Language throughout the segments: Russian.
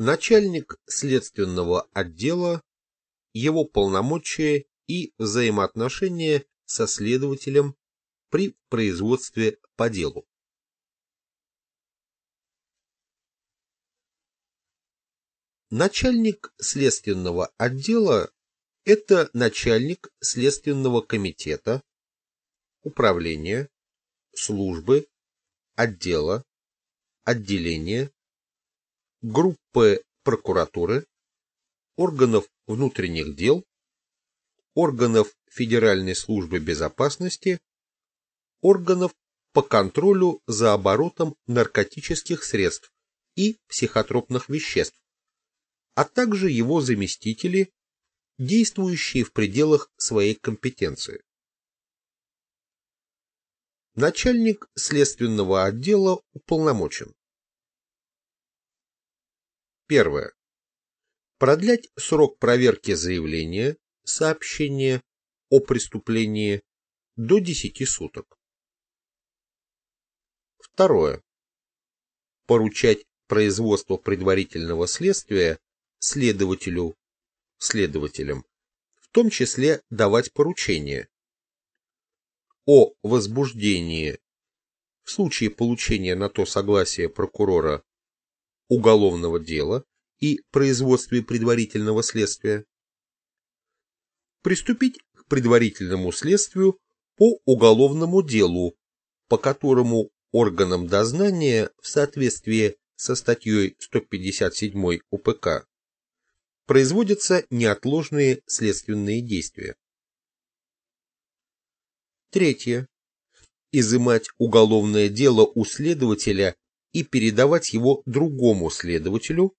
Начальник следственного отдела, его полномочия и взаимоотношения со следователем при производстве по делу. Начальник следственного отдела – это начальник следственного комитета, управления, службы, отдела, отделения, группы прокуратуры, органов внутренних дел, органов Федеральной службы безопасности, органов по контролю за оборотом наркотических средств и психотропных веществ, а также его заместители, действующие в пределах своей компетенции. Начальник следственного отдела уполномочен. Первое. Продлять срок проверки заявления, сообщения о преступлении до 10 суток. Второе. Поручать производство предварительного следствия следователю, следователям, в том числе давать поручения о возбуждении в случае получения на то согласия прокурора уголовного дела и производстве предварительного следствия, приступить к предварительному следствию по уголовному делу, по которому органам дознания в соответствии со статьей 157 УПК производятся неотложные следственные действия. Третье. Изымать уголовное дело у следователя и передавать его другому следователю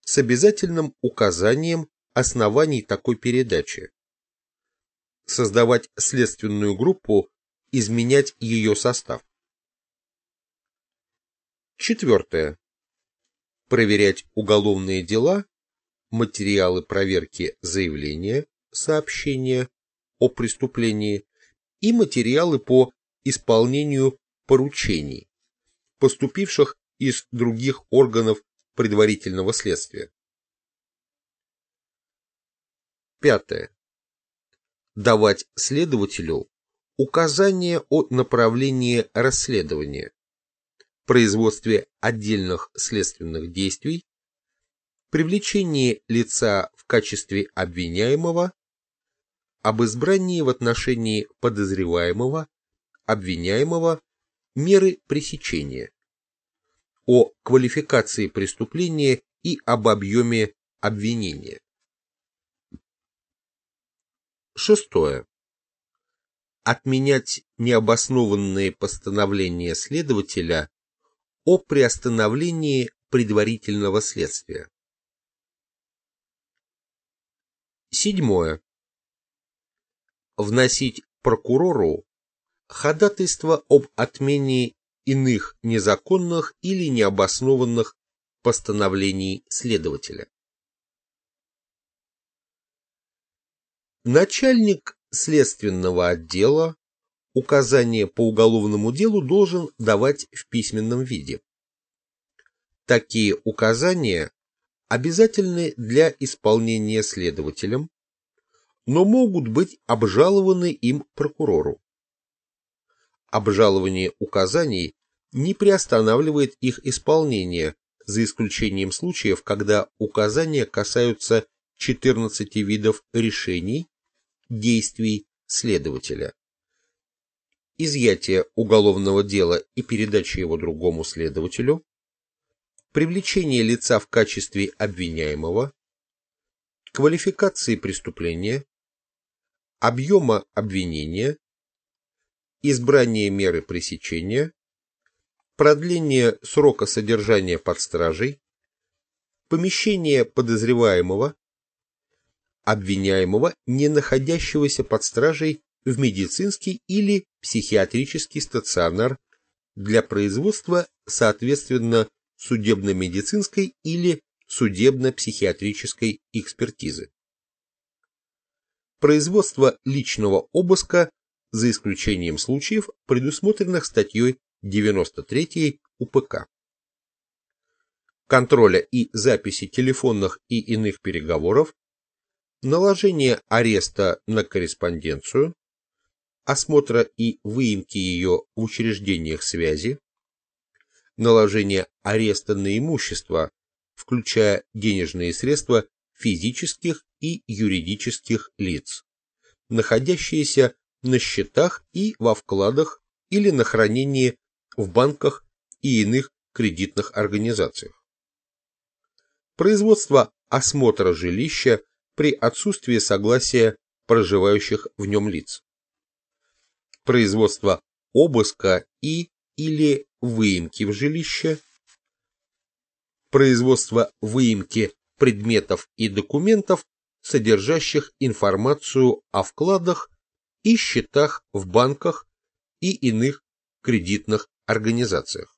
с обязательным указанием оснований такой передачи. Создавать следственную группу, изменять ее состав. Четвертое. Проверять уголовные дела материалы проверки заявления, сообщения о преступлении и материалы по исполнению поручений, поступивших из других органов предварительного следствия. Пятое. Давать следователю указания о направлении расследования, производстве отдельных следственных действий привлечении лица в качестве обвиняемого, об избрании в отношении подозреваемого, обвиняемого меры пресечения, о квалификации преступления и об объеме обвинения. Шестое. Отменять необоснованные постановления следователя о приостановлении предварительного следствия. Седьмое. Вносить прокурору ходатайство об отмене иных незаконных или необоснованных постановлений следователя. Начальник следственного отдела указания по уголовному делу должен давать в письменном виде. Такие указания обязательны для исполнения следователем, но могут быть обжалованы им прокурору. Обжалование указаний не приостанавливает их исполнение, за исключением случаев, когда указания касаются 14 видов решений, действий следователя. Изъятие уголовного дела и передача его другому следователю, привлечение лица в качестве обвиняемого, квалификации преступления, объема обвинения, избрание меры пресечения, продление срока содержания под стражей, помещение подозреваемого, обвиняемого, не находящегося под стражей в медицинский или психиатрический стационар для производства, соответственно, судебно-медицинской или судебно-психиатрической экспертизы. Производство личного обыска за исключением случаев, предусмотренных статьей 93 УПК. контроля и записи телефонных и иных переговоров, наложение ареста на корреспонденцию, осмотра и выемки ее в учреждениях связи, наложение ареста на имущество, включая денежные средства физических и юридических лиц, находящиеся на счетах и во вкладах или на хранении в банках и иных кредитных организациях. Производство осмотра жилища при отсутствии согласия проживающих в нем лиц. Производство обыска и или выемки в жилище. Производство выемки предметов и документов, содержащих информацию о вкладах и счетах в банках и иных кредитных организациях.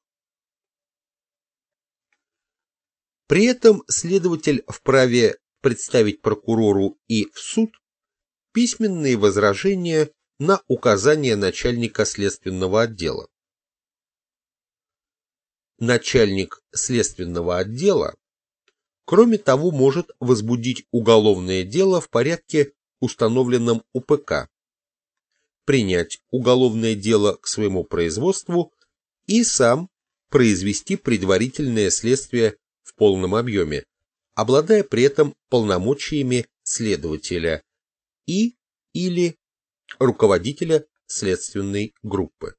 При этом следователь вправе представить прокурору и в суд письменные возражения на указание начальника следственного отдела. Начальник следственного отдела, кроме того, может возбудить уголовное дело в порядке, установленном УПК, принять уголовное дело к своему производству и сам произвести предварительное следствие в полном объеме, обладая при этом полномочиями следователя и или руководителя следственной группы.